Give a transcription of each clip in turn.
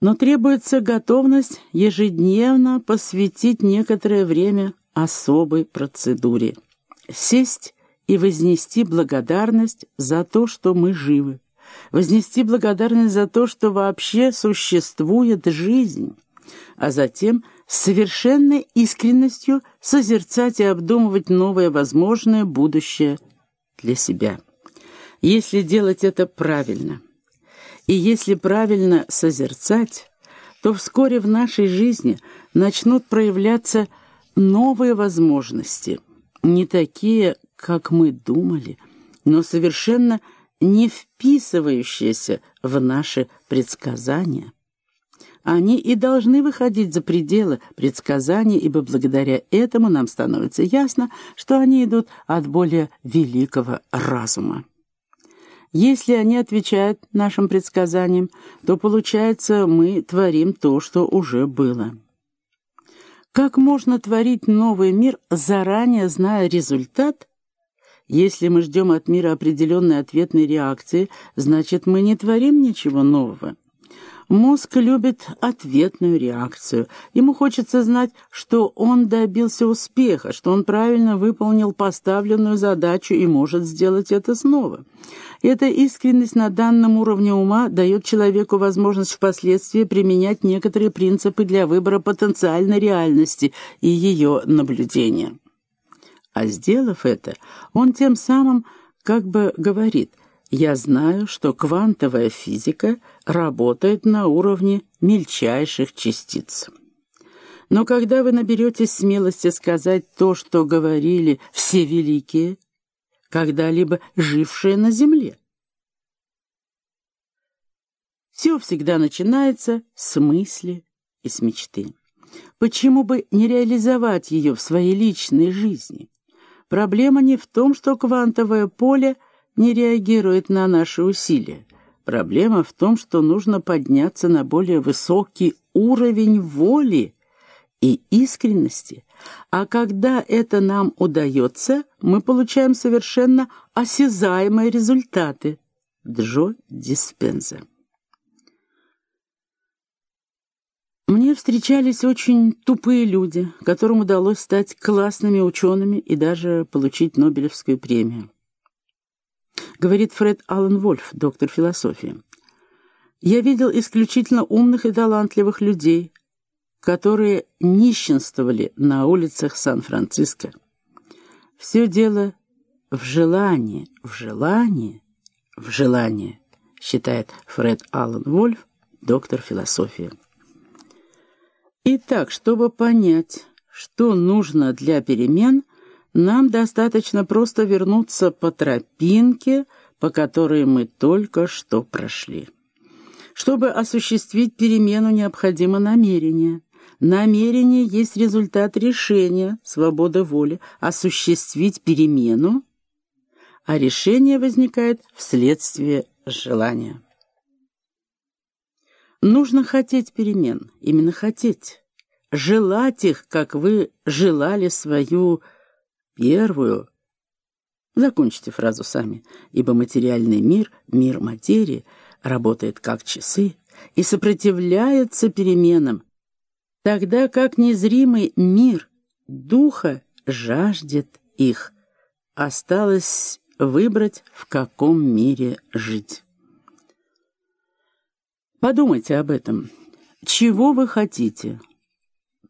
Но требуется готовность ежедневно посвятить некоторое время особой процедуре. Сесть и вознести благодарность за то, что мы живы. Вознести благодарность за то, что вообще существует жизнь. А затем с совершенной искренностью созерцать и обдумывать новое возможное будущее для себя. Если делать это правильно, и если правильно созерцать, то вскоре в нашей жизни начнут проявляться новые возможности, не такие, как мы думали, но совершенно не вписывающиеся в наши предсказания. Они и должны выходить за пределы предсказаний, ибо благодаря этому нам становится ясно, что они идут от более великого разума. Если они отвечают нашим предсказаниям, то, получается, мы творим то, что уже было. Как можно творить новый мир, заранее зная результат? Если мы ждем от мира определенной ответной реакции, значит, мы не творим ничего нового. Мозг любит ответную реакцию. Ему хочется знать, что он добился успеха, что он правильно выполнил поставленную задачу и может сделать это снова. Эта искренность на данном уровне ума дает человеку возможность впоследствии применять некоторые принципы для выбора потенциальной реальности и ее наблюдения. А сделав это, он тем самым как бы говорит – я знаю, что квантовая физика работает на уровне мельчайших частиц. Но когда вы наберетесь смелости сказать то, что говорили все великие, когда-либо жившие на Земле? Все всегда начинается с мысли и с мечты. Почему бы не реализовать ее в своей личной жизни? Проблема не в том, что квантовое поле не реагирует на наши усилия. Проблема в том, что нужно подняться на более высокий уровень воли и искренности, а когда это нам удается, мы получаем совершенно осязаемые результаты. Джо Диспенза Мне встречались очень тупые люди, которым удалось стать классными учеными и даже получить Нобелевскую премию говорит Фред Аллен Вольф, доктор философии. Я видел исключительно умных и талантливых людей, которые нищенствовали на улицах Сан-Франциско. Все дело в желании, в желании, в желании, считает Фред Аллен Вольф, доктор философии. Итак, чтобы понять, что нужно для перемен – нам достаточно просто вернуться по тропинке, по которой мы только что прошли. Чтобы осуществить перемену, необходимо намерение. Намерение есть результат решения, свобода воли, осуществить перемену, а решение возникает вследствие желания. Нужно хотеть перемен, именно хотеть, желать их, как вы желали свою Первую. Закончите фразу сами, ибо материальный мир, мир материи, работает как часы и сопротивляется переменам, тогда как незримый мир духа жаждет их. Осталось выбрать, в каком мире жить. Подумайте об этом. Чего вы хотите?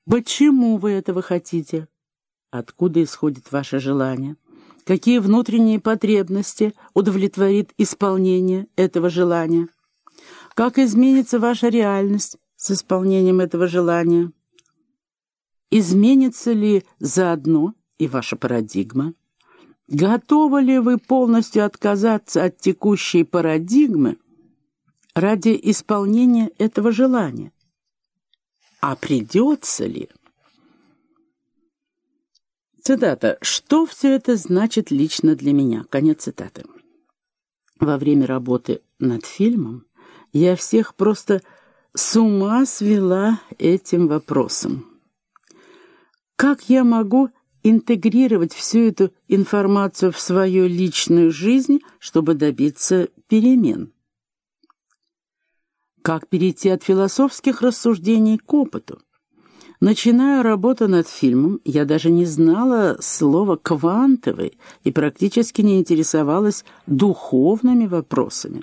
Почему вы этого хотите? Откуда исходит ваше желание? Какие внутренние потребности удовлетворит исполнение этого желания? Как изменится ваша реальность с исполнением этого желания? Изменится ли заодно и ваша парадигма? Готовы ли вы полностью отказаться от текущей парадигмы ради исполнения этого желания? А придется ли? Цитата. «Что все это значит лично для меня?» Конец цитаты. Во время работы над фильмом я всех просто с ума свела этим вопросом. Как я могу интегрировать всю эту информацию в свою личную жизнь, чтобы добиться перемен? Как перейти от философских рассуждений к опыту? Начиная работу над фильмом, я даже не знала слова «квантовый» и практически не интересовалась духовными вопросами.